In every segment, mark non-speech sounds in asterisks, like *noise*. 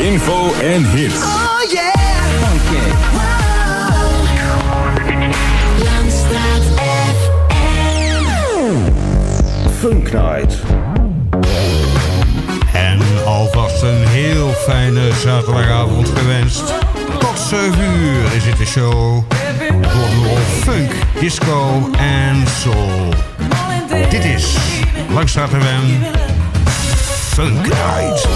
info en hits. Oh yeah! Okay. Wow. Langstraat Funk Night. En alvast een heel fijne zaterdagavond gewenst. Tot 7 uur is het de show. Door funk, disco en soul. Dit is Langstraat FM. Funk Night.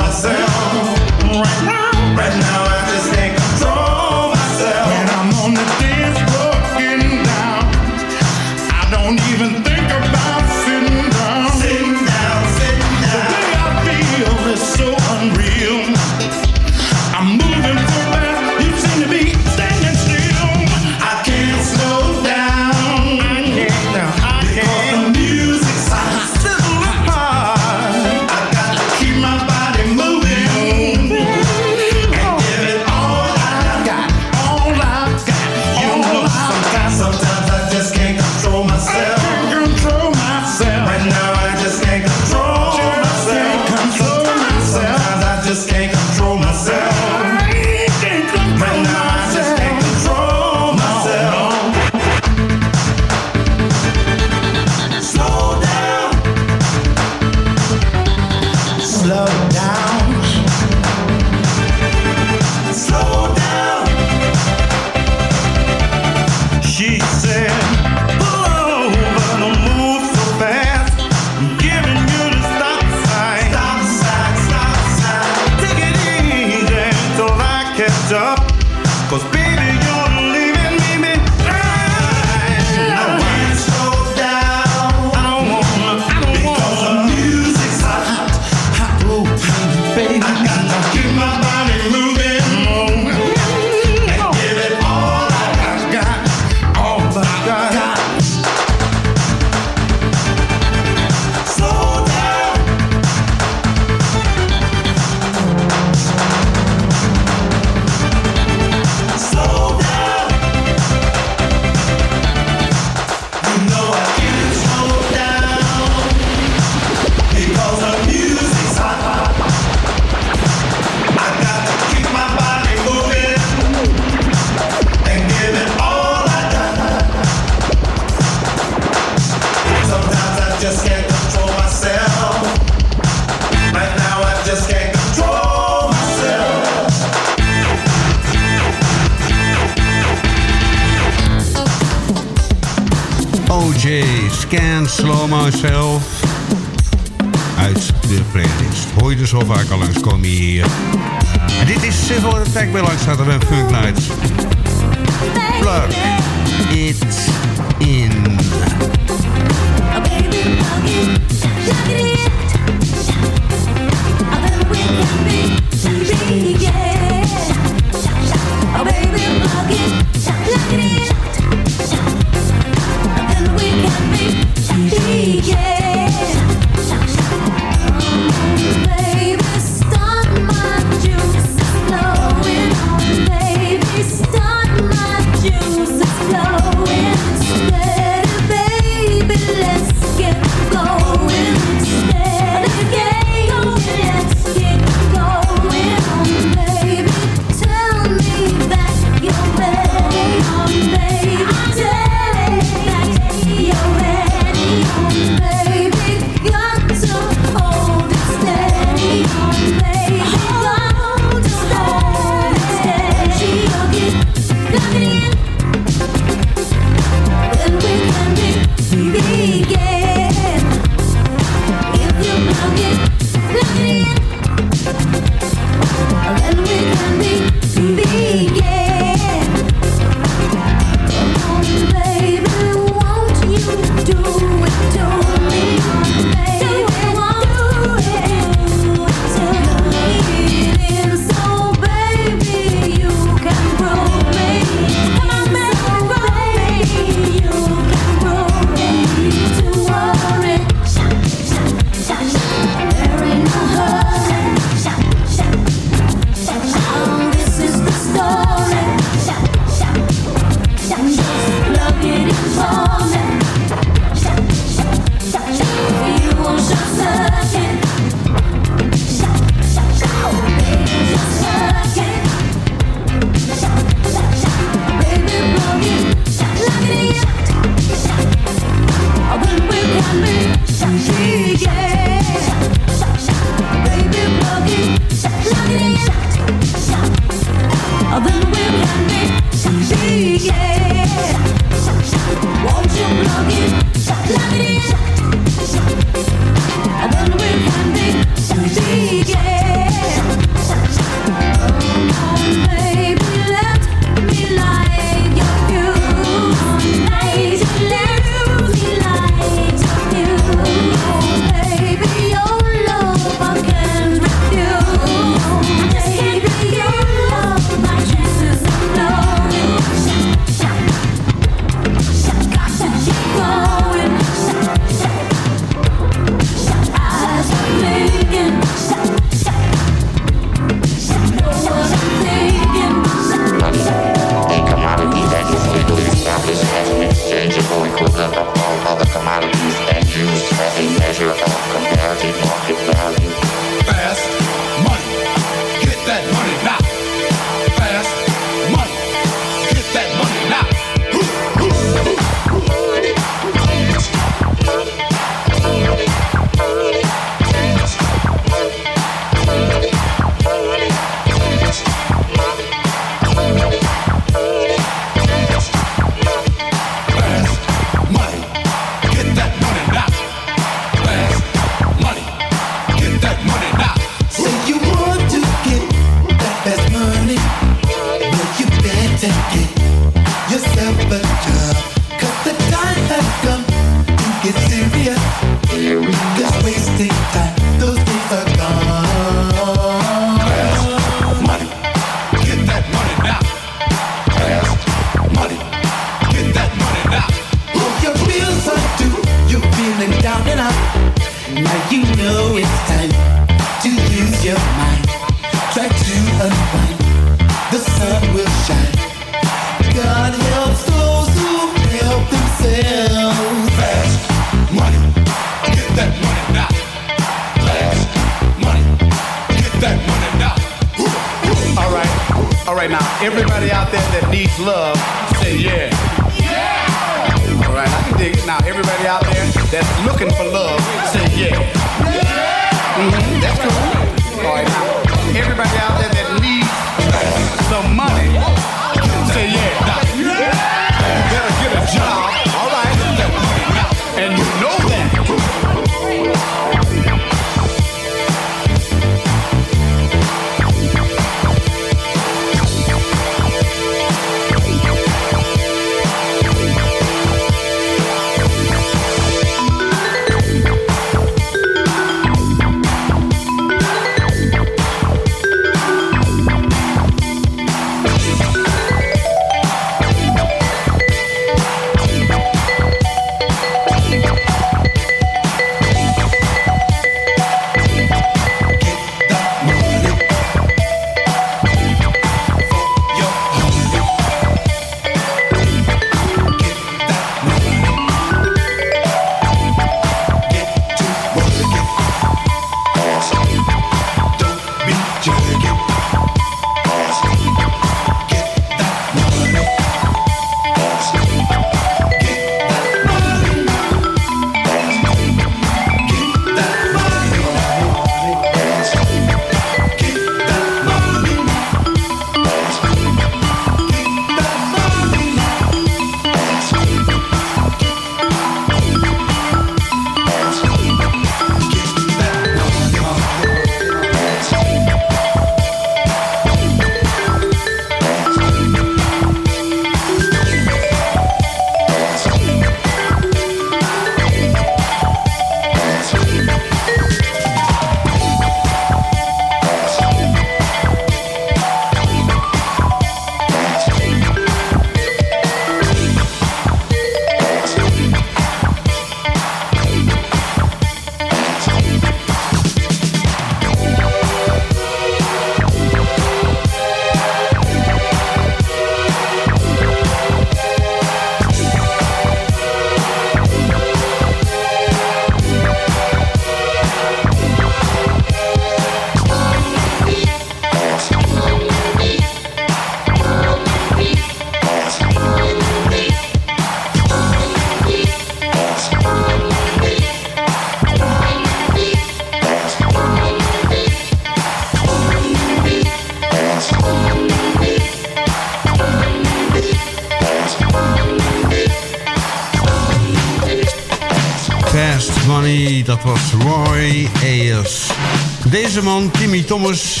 Então, somos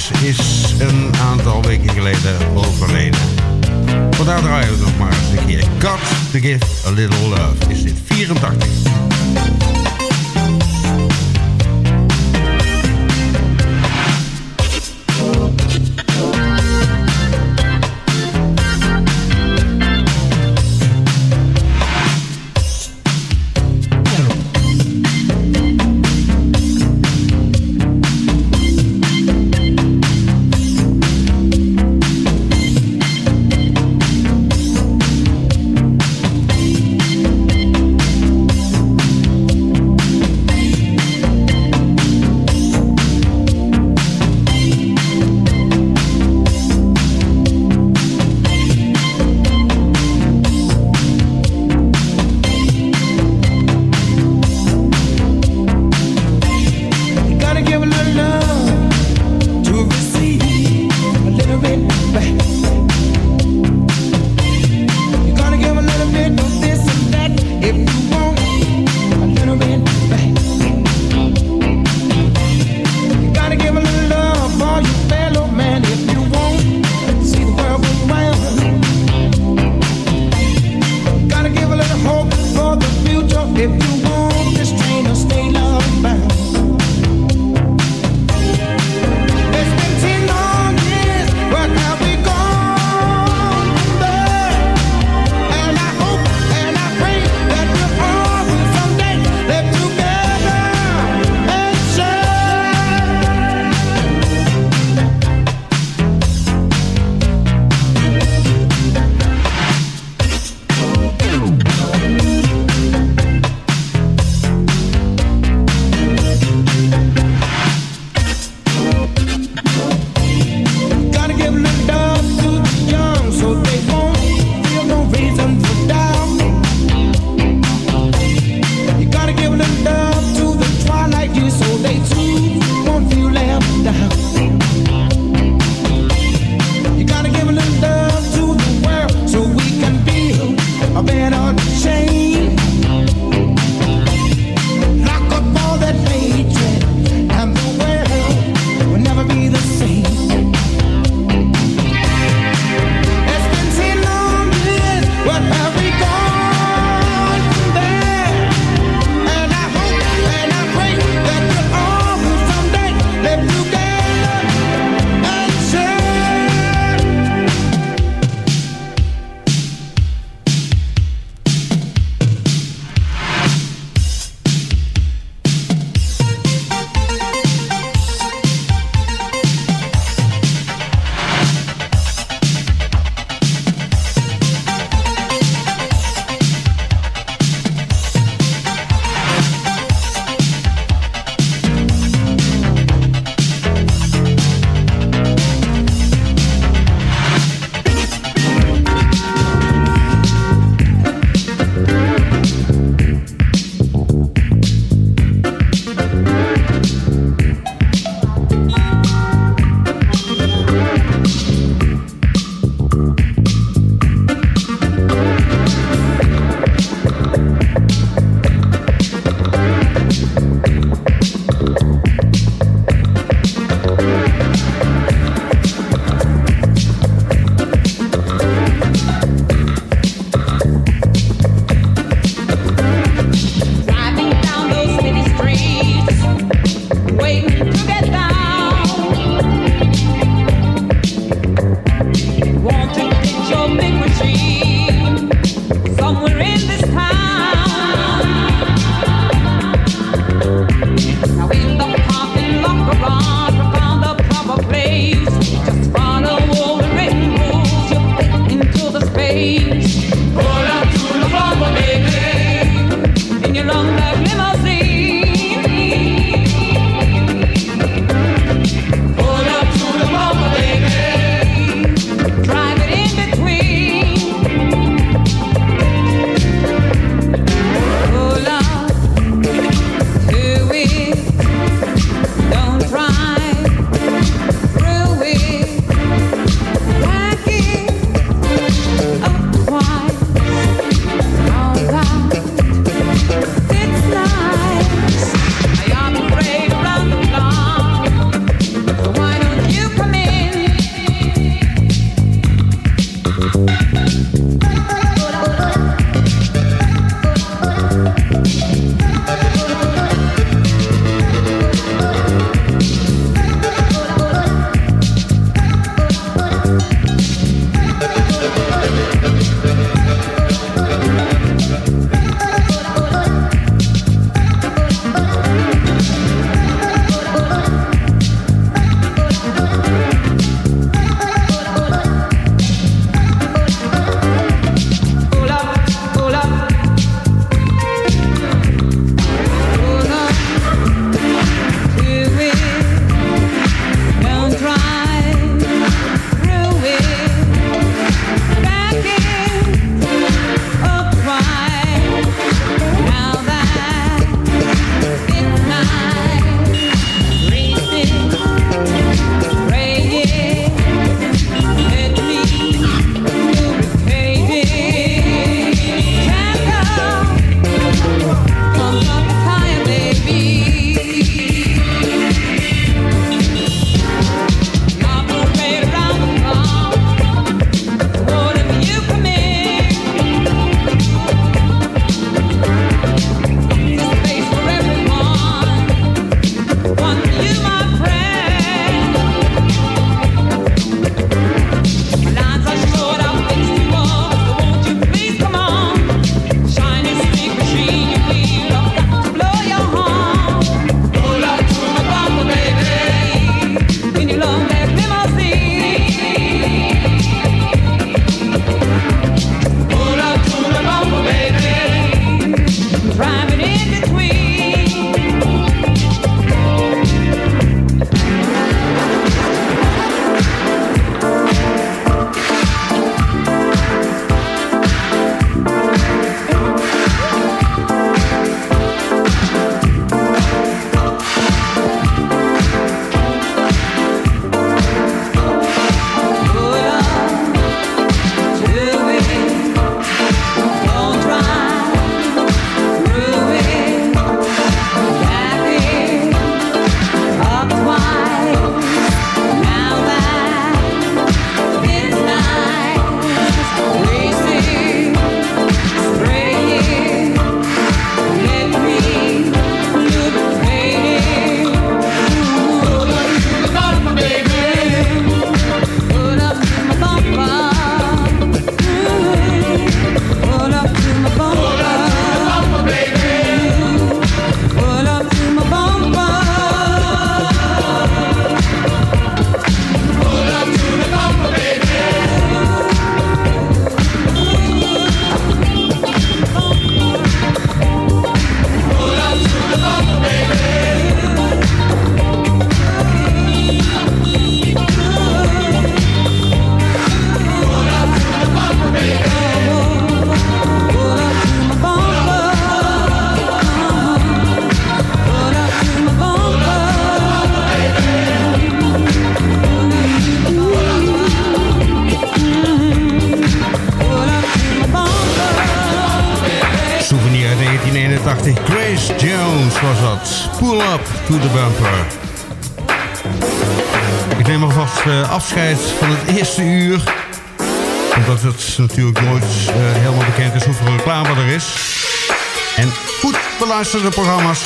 beluisterde programma's...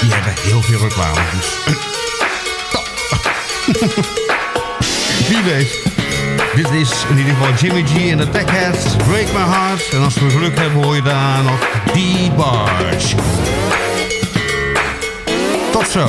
die hebben heel veel reclame. Dus. *laughs* Wie weet. Dit is in ieder geval Jimmy G en de Tech Techheads. Break My Heart. En als we geluk hebben hoor je daar nog D-Barge. Tot zo.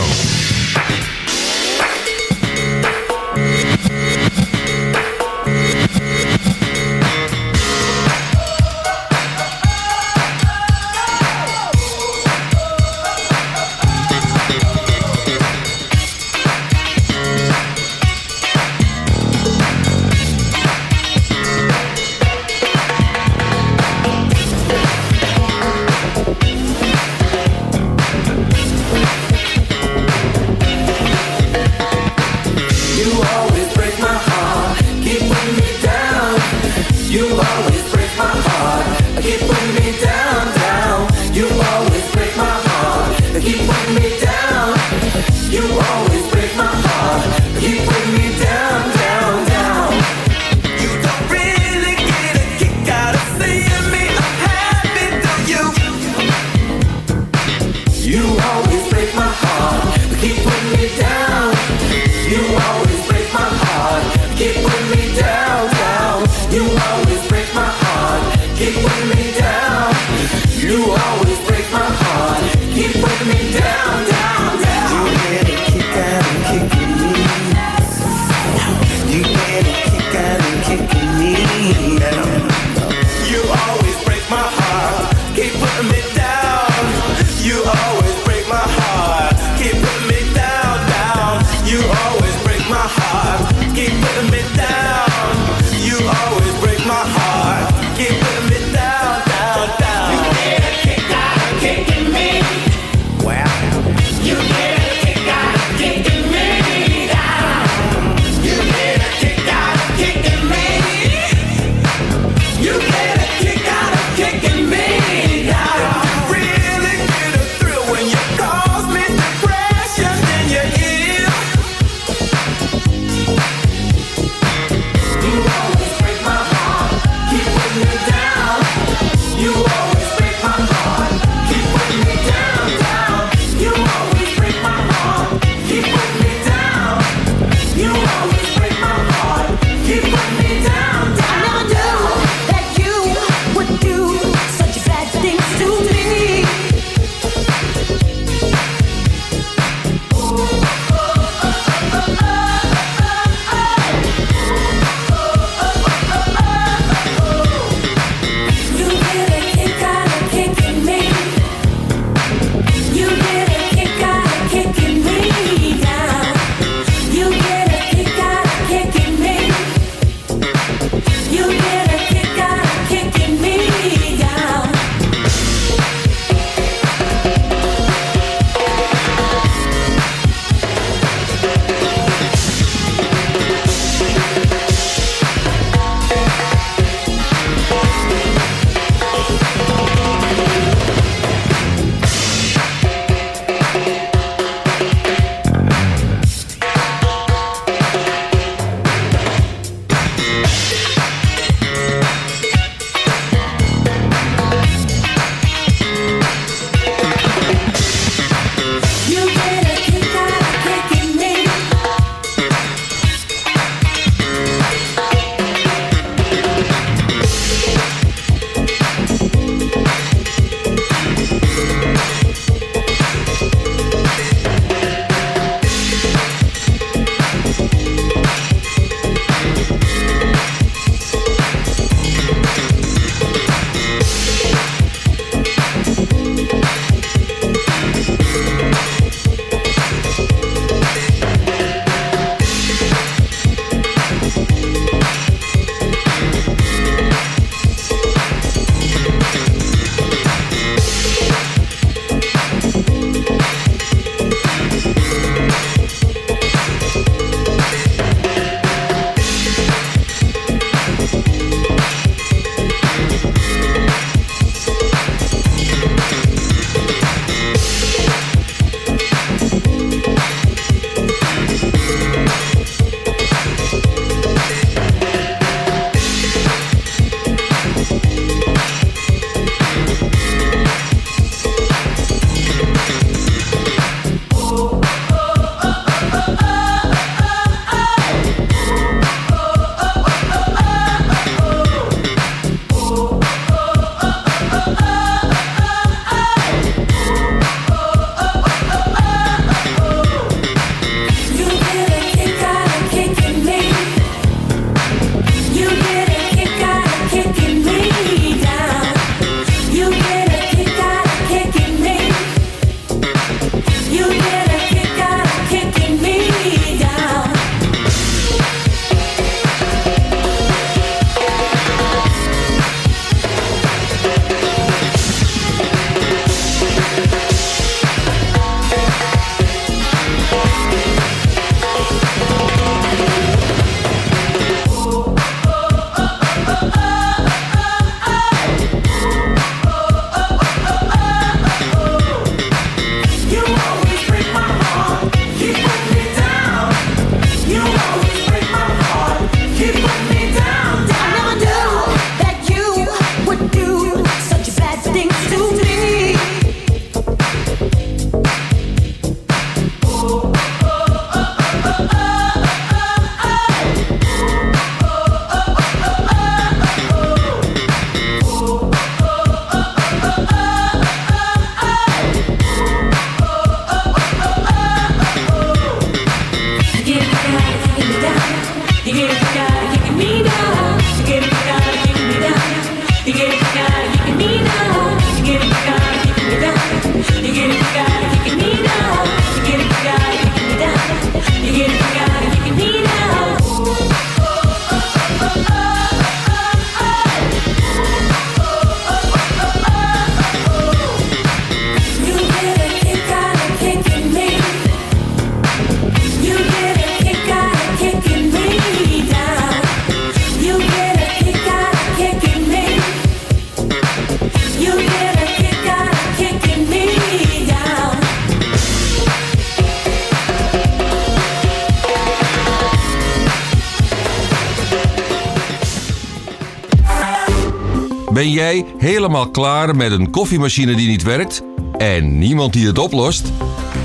Klaar met een koffiemachine die niet werkt? En niemand die het oplost?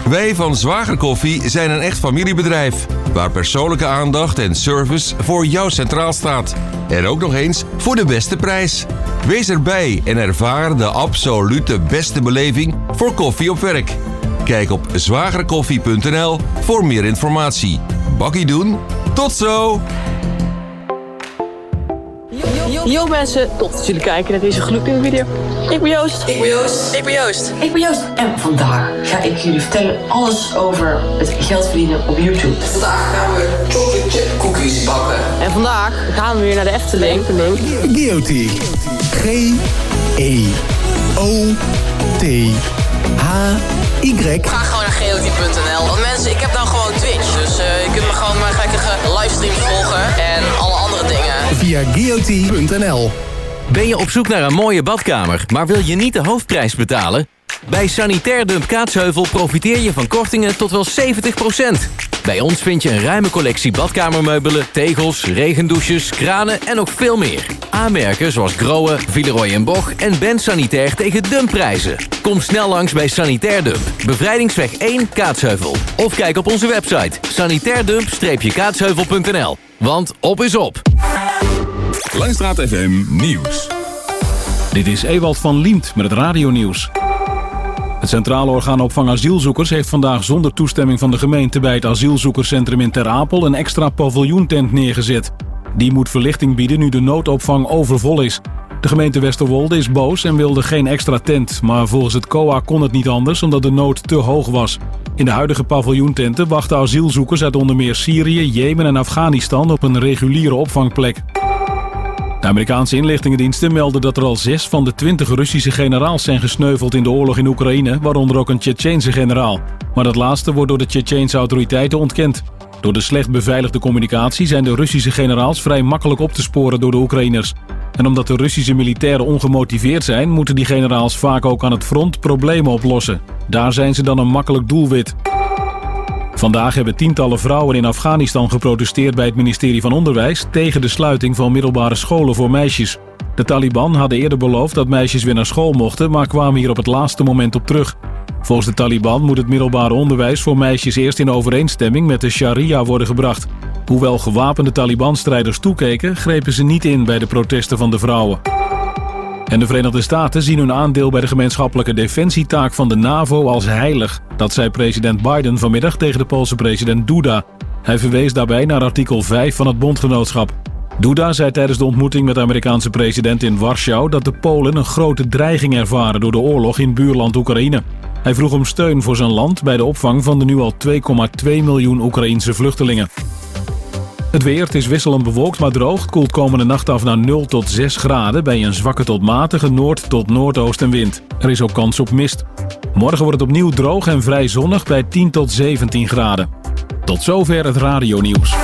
Wij van Zwager Koffie zijn een echt familiebedrijf. Waar persoonlijke aandacht en service voor jou centraal staat. En ook nog eens voor de beste prijs. Wees erbij en ervaar de absolute beste beleving voor koffie op werk. Kijk op zwagerkoffie.nl voor meer informatie. Bakkie doen, tot zo! Yo mensen, tof dat jullie kijken naar deze gloednieuwe video. Ik ben Joost. Ik ben Joost. Ik ben Joost. Ik ben Joost en vandaag ga ik jullie vertellen alles over het geld verdienen op YouTube. Vandaag gaan we chocolate chip cookies bakken. En vandaag gaan we weer naar de Efteling. Guilty. G-E-O-T-H-Y. Ga gewoon naar geotie.nl. Want mensen, ik heb dan gewoon Twitch. Dus eh, je kunt me gewoon mijn gekkige livestreams volgen. En alle. Via guilty.nl. Ben je op zoek naar een mooie badkamer, maar wil je niet de hoofdprijs betalen? Bij Sanitair Dump Kaatsheuvel profiteer je van kortingen tot wel 70%. Bij ons vind je een ruime collectie badkamermeubelen, tegels, regendouches, kranen en nog veel meer. Aanmerken zoals Grohe, Villeroy en Boch en Ben Sanitair tegen dumpprijzen. Kom snel langs bij Sanitair Dump, Bevrijdingsweg 1 Kaatsheuvel. Of kijk op onze website sanitairdump-kaatsheuvel.nl. Want op is op. Langstraat FM Nieuws. Dit is Ewald van Liemt met het radionieuws. Het Centrale Orgaan Opvang Asielzoekers heeft vandaag zonder toestemming van de gemeente bij het asielzoekerscentrum in Ter Apel een extra paviljoentent neergezet. Die moet verlichting bieden nu de noodopvang overvol is. De gemeente Westerwolde is boos en wilde geen extra tent, maar volgens het COA kon het niet anders omdat de nood te hoog was. In de huidige paviljoententen wachten asielzoekers uit onder meer Syrië, Jemen en Afghanistan op een reguliere opvangplek. De Amerikaanse inlichtingendiensten melden dat er al zes van de twintig Russische generaals zijn gesneuveld in de oorlog in Oekraïne, waaronder ook een Tsjetsjeense generaal. Maar dat laatste wordt door de Tsjetsjeense autoriteiten ontkend. Door de slecht beveiligde communicatie zijn de Russische generaals vrij makkelijk op te sporen door de Oekraïners. En omdat de Russische militairen ongemotiveerd zijn, moeten die generaals vaak ook aan het front problemen oplossen. Daar zijn ze dan een makkelijk doelwit. Vandaag hebben tientallen vrouwen in Afghanistan geprotesteerd bij het ministerie van Onderwijs tegen de sluiting van middelbare scholen voor meisjes. De Taliban hadden eerder beloofd dat meisjes weer naar school mochten, maar kwamen hier op het laatste moment op terug. Volgens de Taliban moet het middelbare onderwijs voor meisjes eerst in overeenstemming met de sharia worden gebracht. Hoewel gewapende Taliban-strijders toekeken, grepen ze niet in bij de protesten van de vrouwen. En de Verenigde Staten zien hun aandeel bij de gemeenschappelijke defensietaak van de NAVO als heilig. Dat zei president Biden vanmiddag tegen de Poolse president Duda. Hij verwees daarbij naar artikel 5 van het bondgenootschap. Duda zei tijdens de ontmoeting met de Amerikaanse president in Warschau dat de Polen een grote dreiging ervaren door de oorlog in buurland Oekraïne. Hij vroeg om steun voor zijn land bij de opvang van de nu al 2,2 miljoen Oekraïense vluchtelingen. Het weer, het is wisselend bewolkt maar droog. Koelt komende nacht af naar 0 tot 6 graden... bij een zwakke tot matige noord- tot noordoostenwind. Er is ook kans op mist. Morgen wordt het opnieuw droog en vrij zonnig bij 10 tot 17 graden. Tot zover het radionieuws.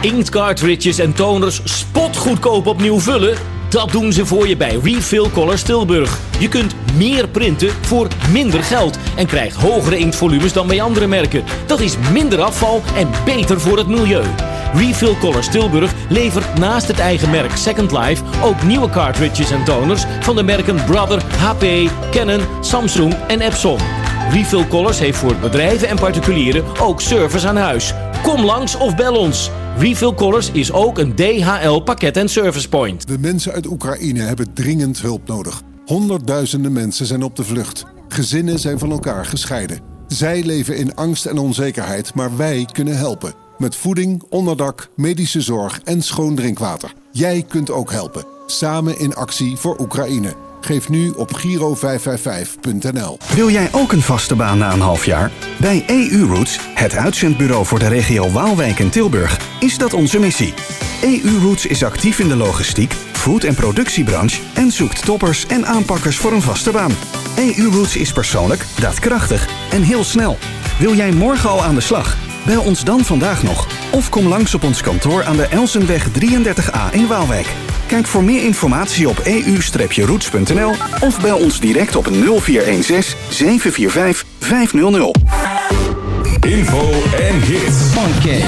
Inkt cartridges en toners spotgoedkoop opnieuw vullen? Dat doen ze voor je bij Refill Colors Tilburg. Je kunt meer printen voor minder geld en krijgt hogere inktvolumes dan bij andere merken. Dat is minder afval en beter voor het milieu. Refill Colors Tilburg levert naast het eigen merk Second Life ook nieuwe cartridges en toners van de merken Brother, HP, Canon, Samsung en Epson. Refill Colors heeft voor bedrijven en particulieren ook service aan huis. Kom langs of bel ons. Refill Colors is ook een DHL pakket en service point. De mensen uit Oekraïne hebben dringend hulp nodig. Honderdduizenden mensen zijn op de vlucht. Gezinnen zijn van elkaar gescheiden. Zij leven in angst en onzekerheid, maar wij kunnen helpen. Met voeding, onderdak, medische zorg en schoon drinkwater. Jij kunt ook helpen. Samen in actie voor Oekraïne. Geef nu op giro555.nl. Wil jij ook een vaste baan na een half jaar? Bij EU Roots, het uitzendbureau voor de regio Waalwijk en Tilburg, is dat onze missie. EU Roots is actief in de logistiek, food- en productiebranche en zoekt toppers en aanpakkers voor een vaste baan. EU Roots is persoonlijk, daadkrachtig en heel snel. Wil jij morgen al aan de slag? Bel ons dan vandaag nog of kom langs op ons kantoor aan de Elsenweg 33A in Waalwijk. Kijk voor meer informatie op eu-roots.nl of bel ons direct op 0416 745 500. Info en hits. Funky.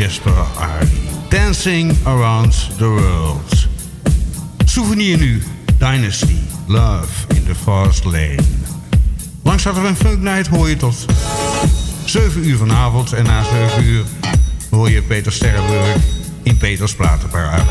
Jasper Ali. Dancing Around the World. Souvenir nu. Dynasty. Love in the Fast Lane. Langstraat FM Funk Night hoor je tot 7 uur vanavond. En na 7 uur hoor je Peter Sterrenburg in Peters Platenparade.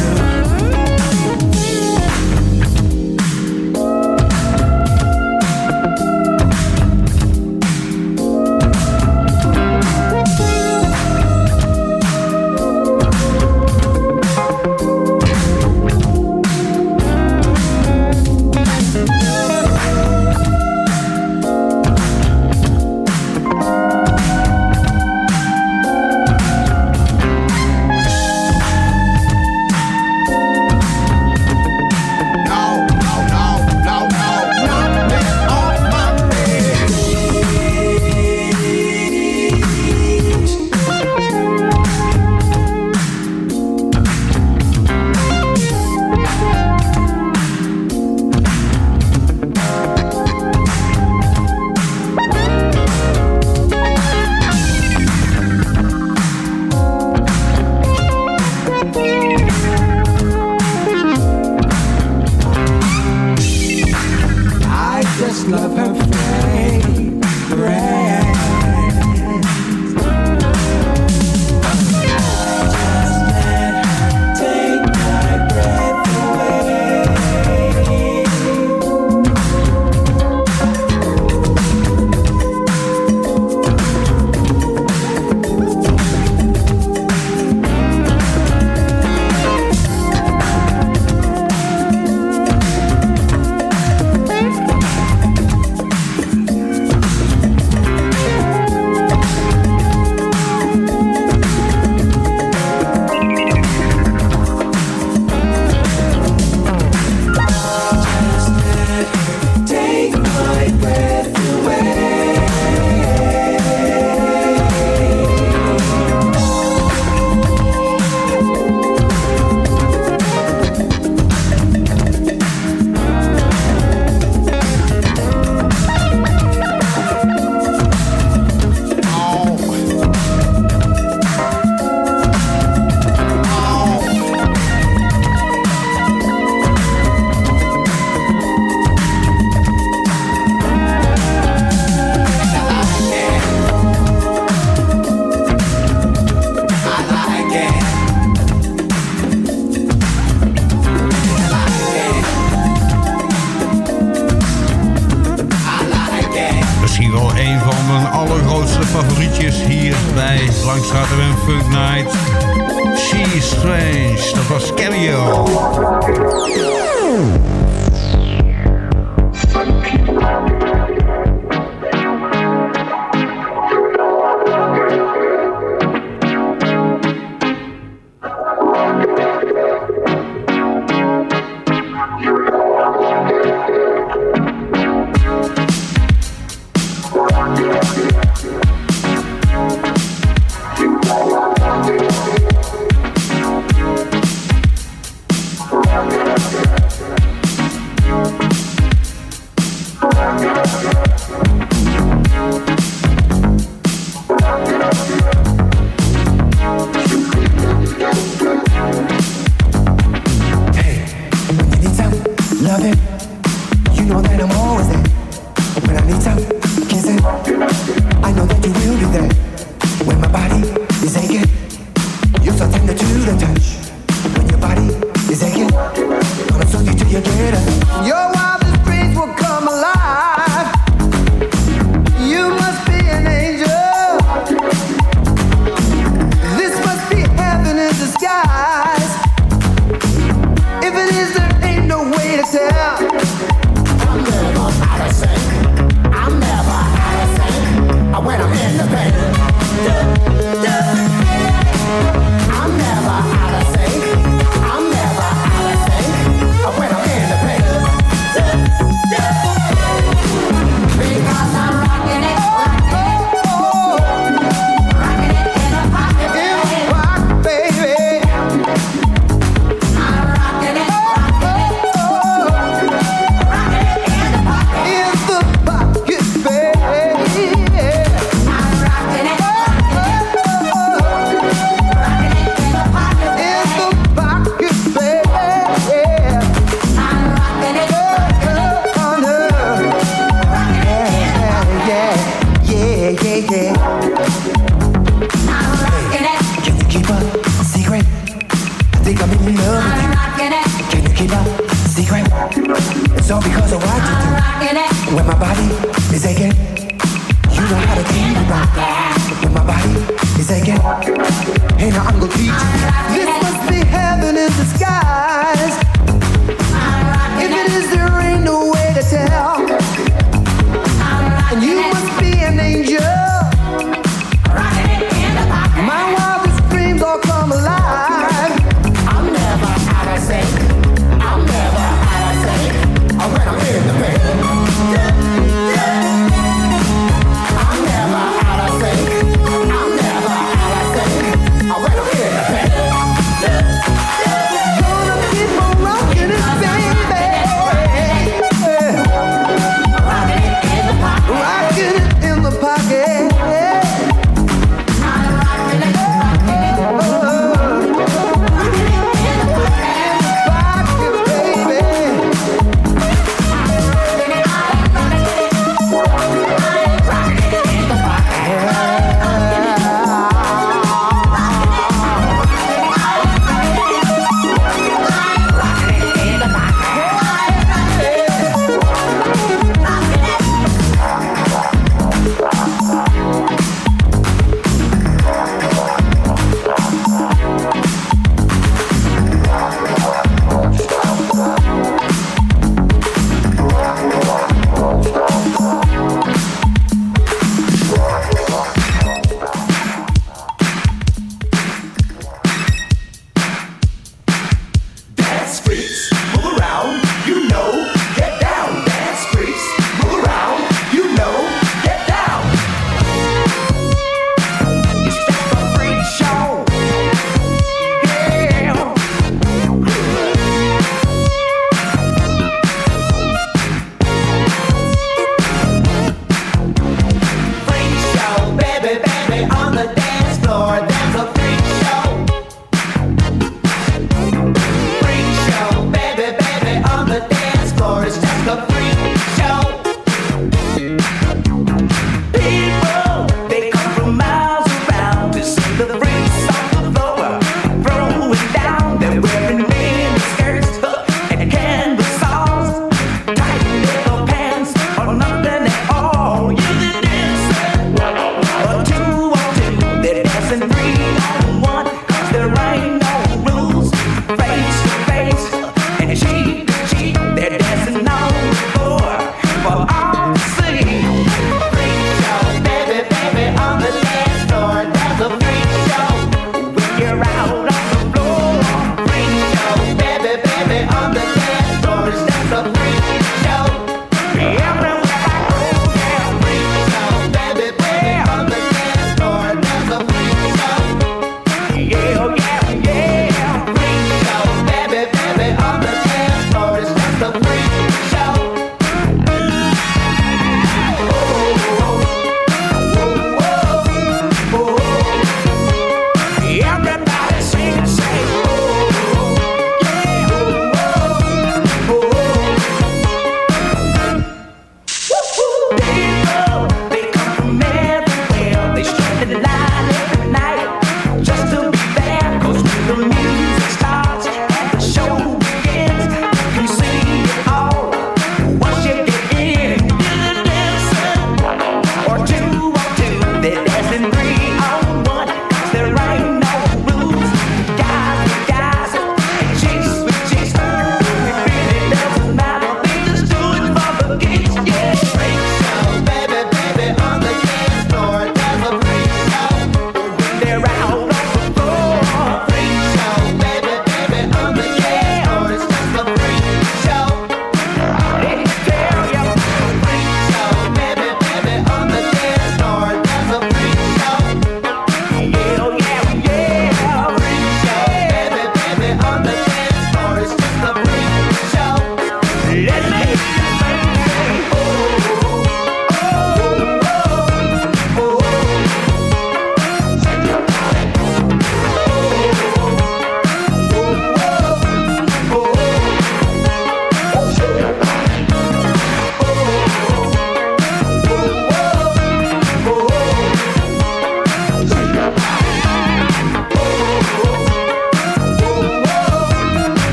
body you know how to keep it back. When my body is aching, hey now I'm gonna teach. This must be heaven in disguise.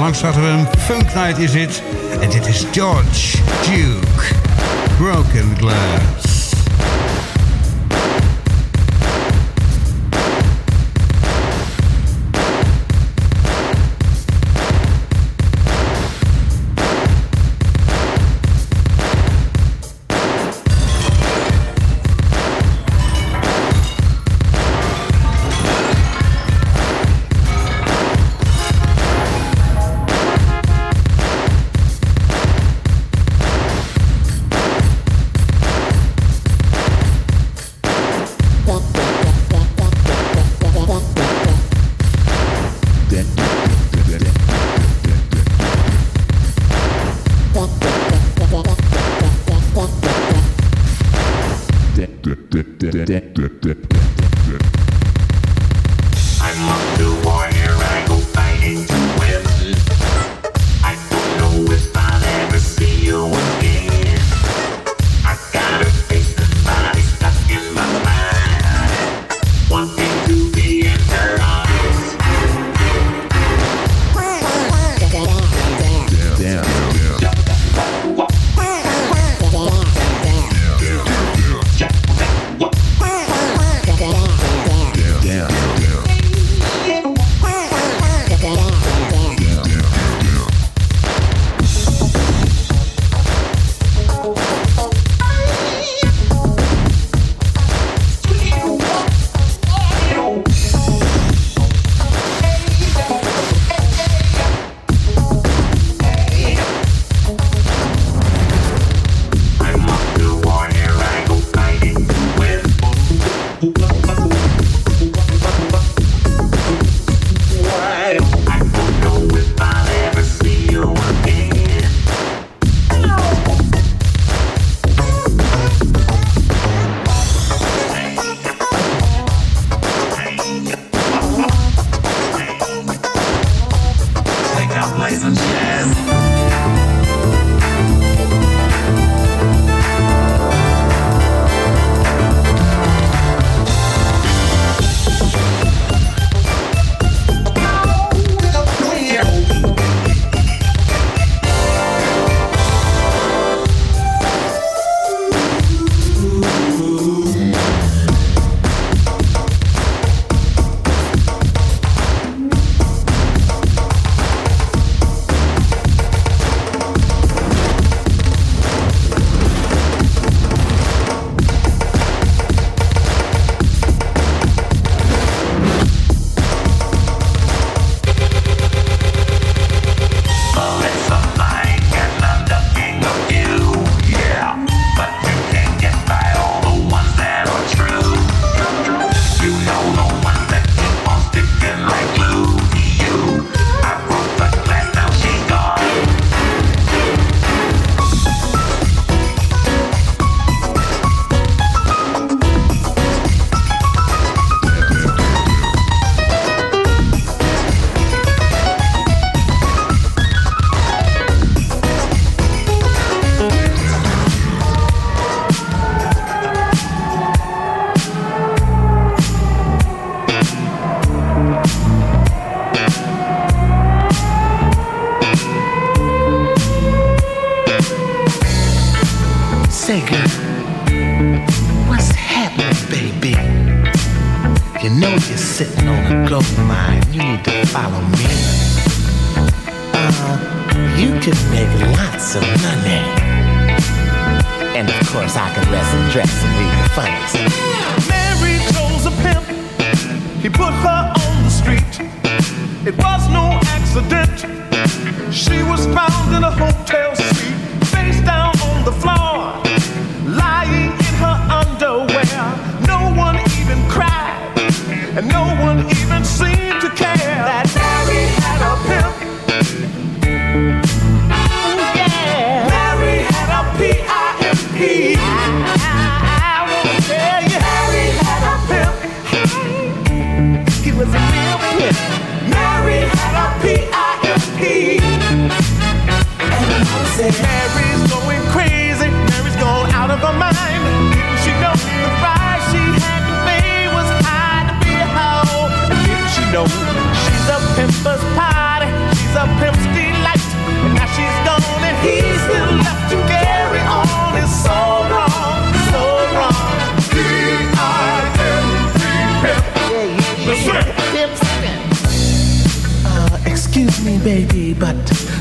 1984. Langs een Funk Night is dit He put her on the street. It was no accident. She was found in a hotel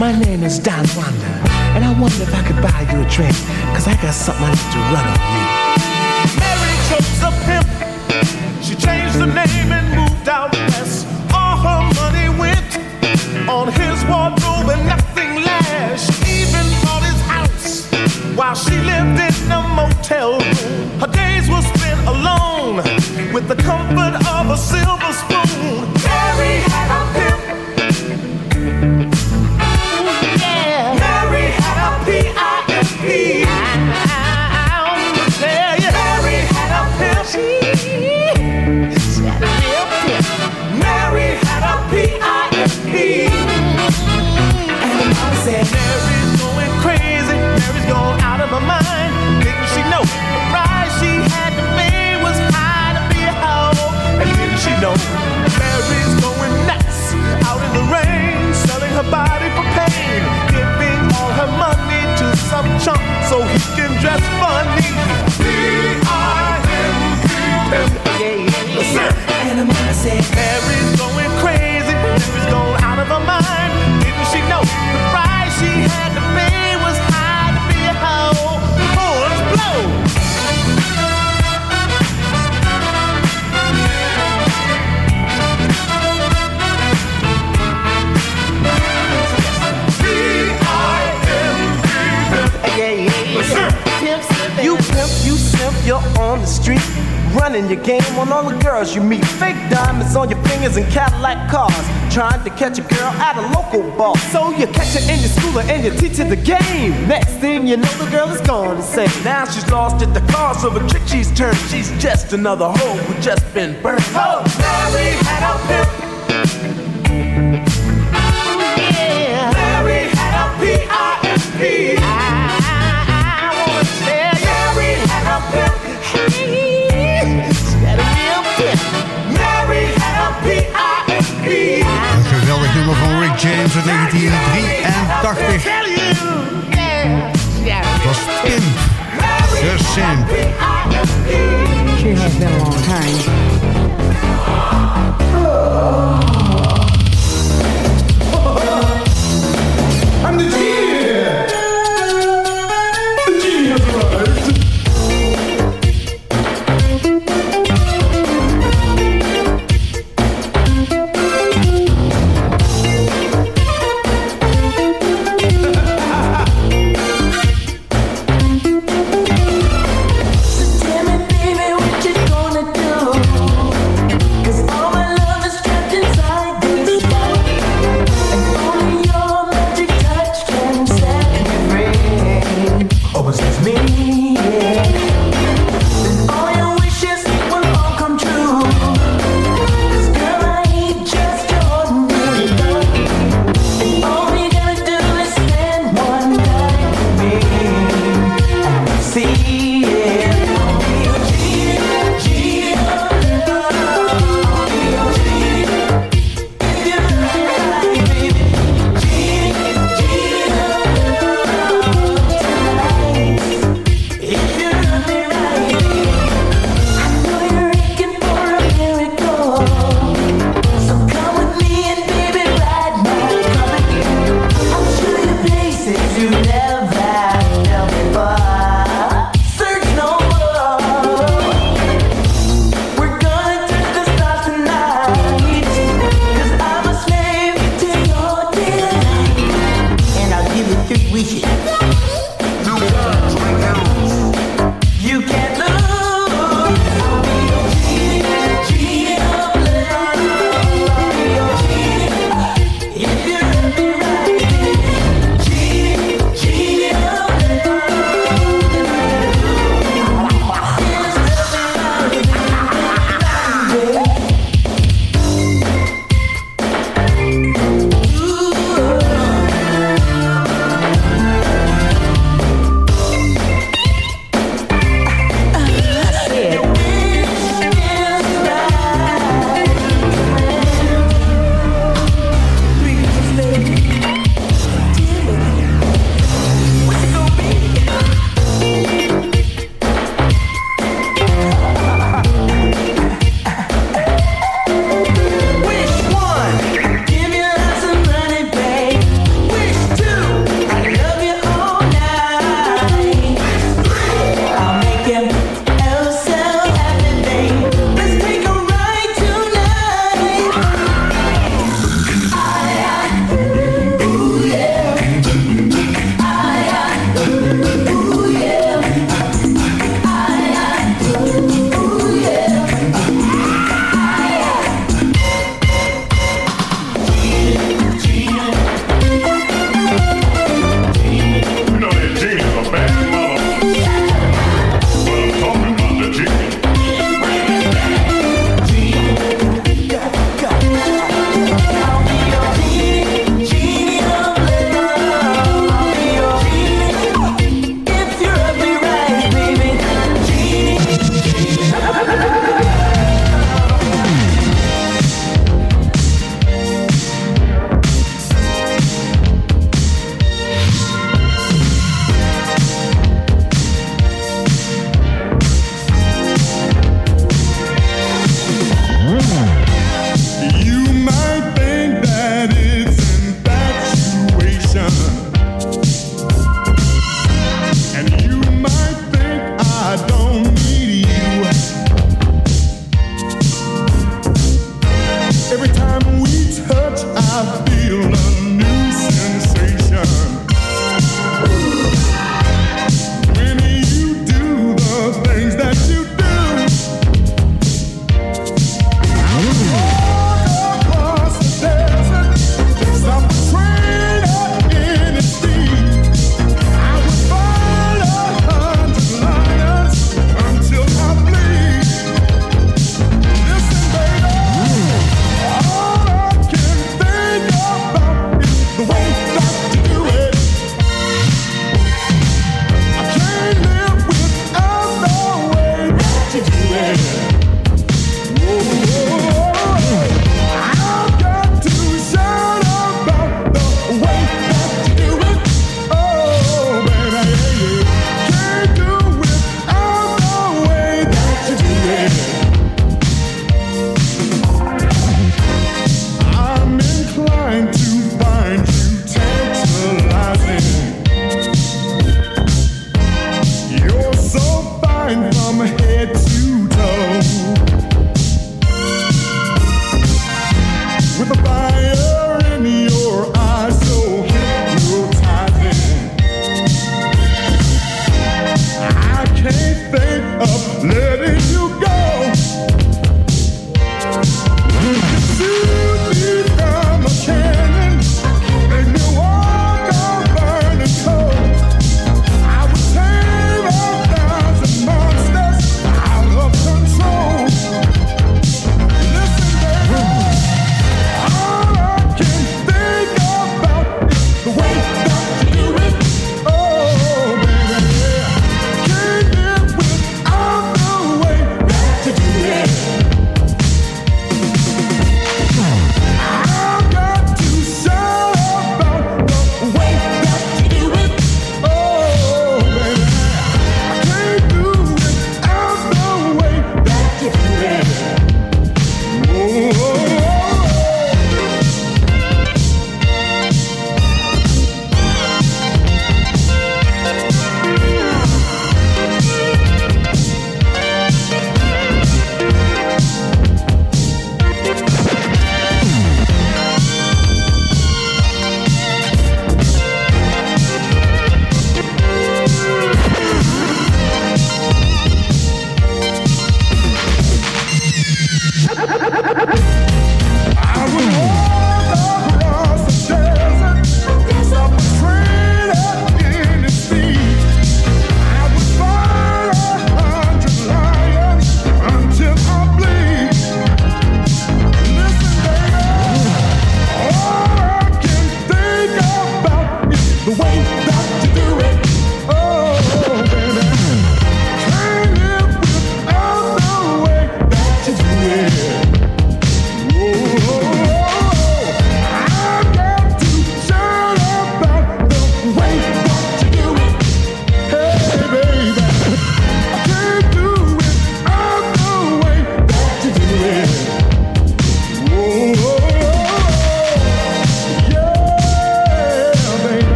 my name is Don Wanda. And I wonder if I could buy you a drink, cause I got something I need to run on you. Mary chose a pimp. She changed her name and moved out west. All her money went on his wardrobe and nothing. She even bought his house while she lived in a motel room. Her days were spent alone with the comfort you're on the street. Running your game on all the girls you meet. Fake diamonds on your fingers and Cadillac cars. Trying to catch a girl at a local bar. So you catch her in your schooler and you teach her the game. Next thing you know, the girl is gone say. Now she's lost at the cost of a trick she's turned. She's just another hoe who just been burned. Oh, Mary had a pimp. Uit 1983. Het was Pimp, de time.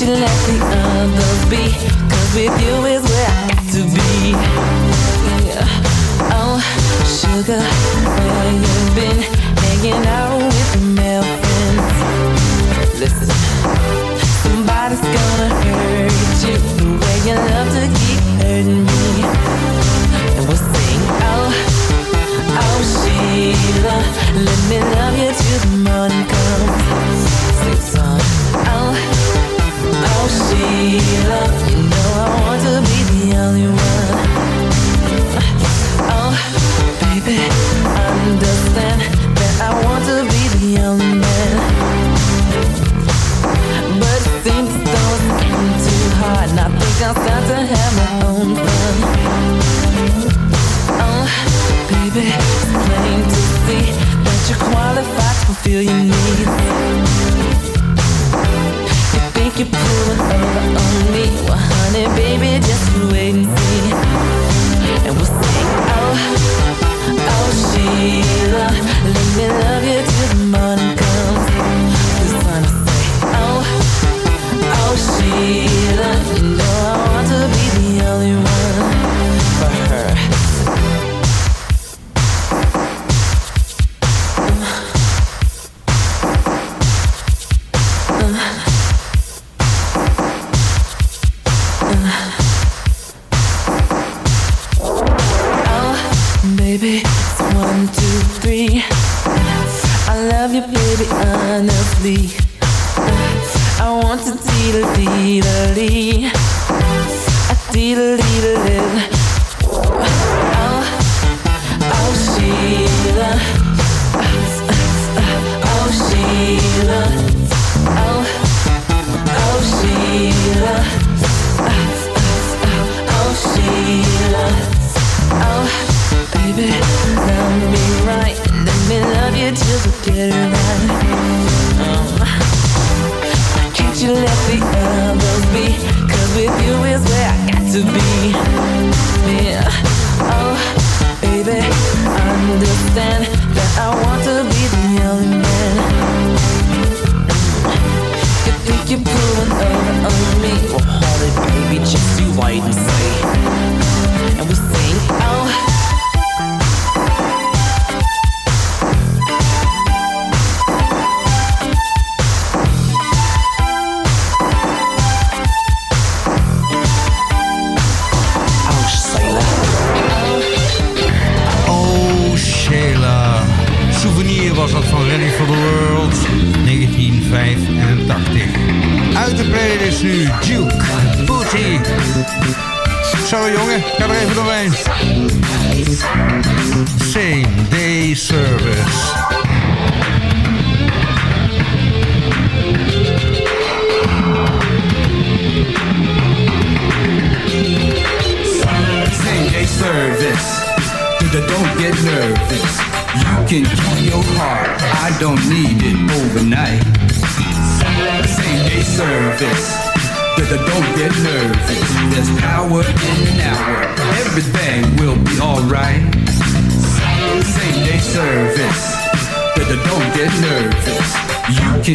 you let the others be? Cause with you is where I have to be. Yeah. Oh, sugar, where you been? Hanging out with the male friends. Listen Somebody's gonna hurt you. The way you love to keep hurting me. And we'll sing, oh, oh, Sheila Let me love you to the morning love. You know I want to be the only one. Sheila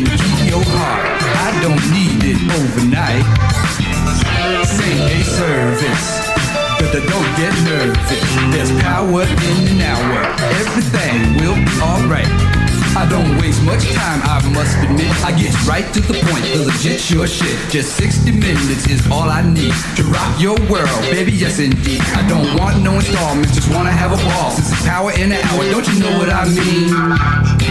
can keep your heart. I don't need it overnight. Same service, but I don't get nervous. There's power in an hour. Everything will be alright. I don't waste much time, I must admit. I get right to the point, the legit sure shit. Just 60 minutes is all I need to rock your world, baby, yes indeed. I don't want no installments, just wanna have a ball. Since it's power in an hour, don't you know what I mean?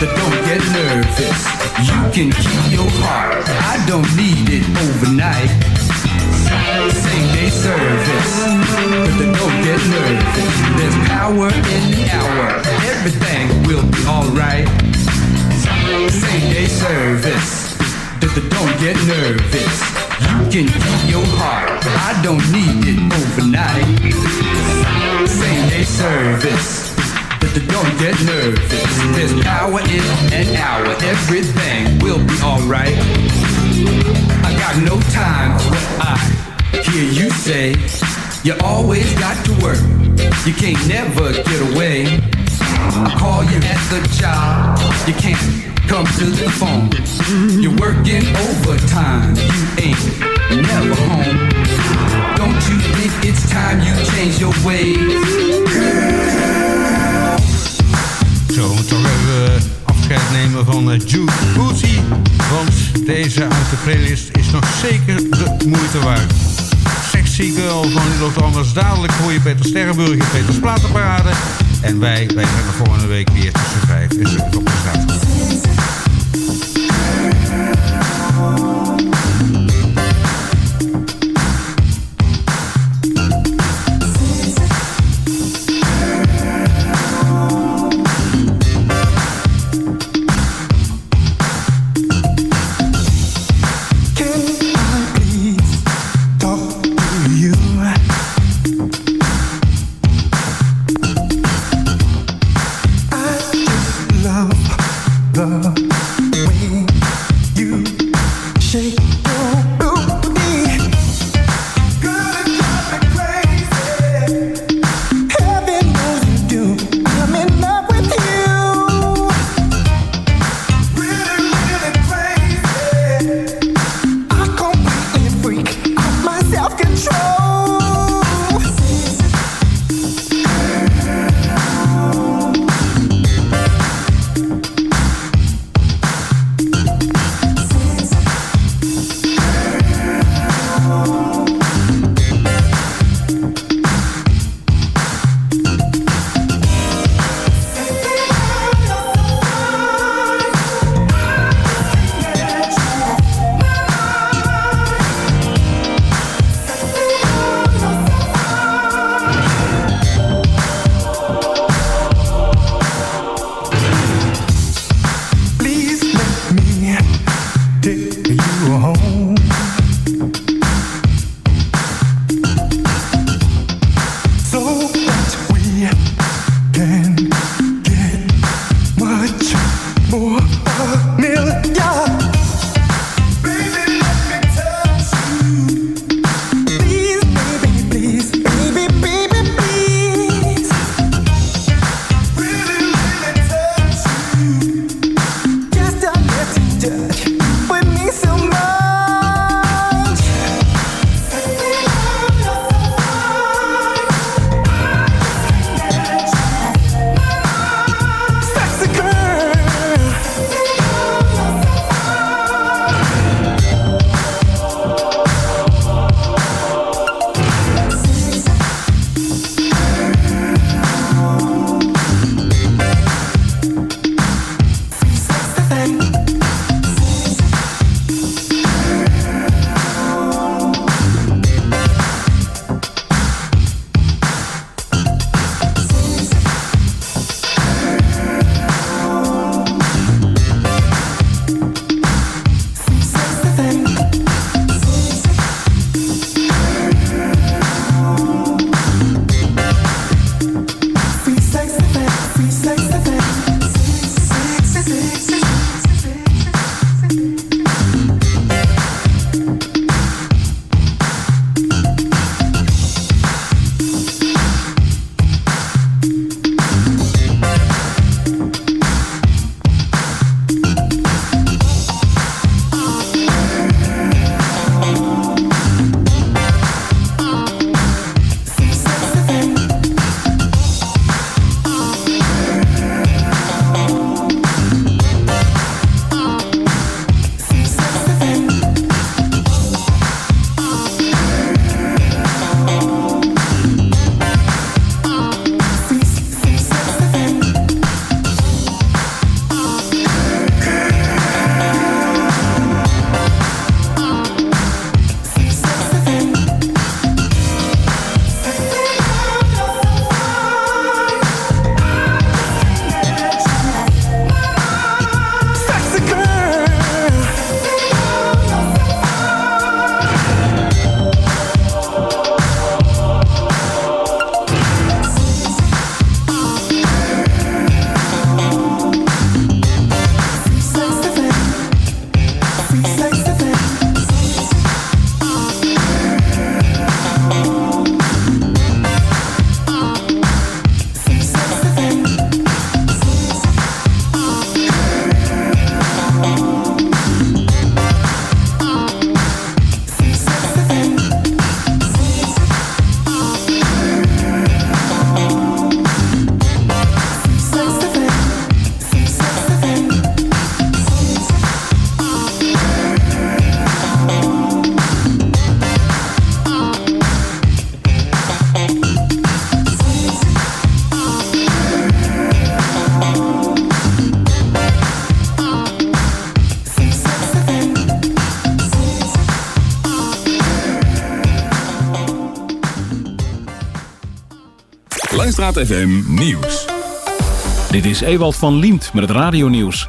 But don't get nervous. You can keep your heart. I don't need it overnight. Same day service. But don't get nervous. There's power in the hour. Everything will be alright. Same day service. But don't get nervous. You can keep your heart. I don't need it overnight. Same day service. Don't get nervous. There's power in an hour. Everything will be alright. I got no time for what I hear you say. You always got to work. You can't never get away. I call you at the job. You can't come to the phone. You're working overtime. You ain't never home. Don't you think it's time you change your ways? Afscheid nemen van eh, Jude Booty. Want deze uit de playlist is nog zeker de moeite waard. Sexy Girl van Little Thomas. Dadelijk hoor je Peter Sterrenburg, Peters Platenparade. En wij, wij zijn er volgende week weer tussen 5 en 7 op de. FM Nieuws. Dit is Ewald van Liemt met het radionieuws.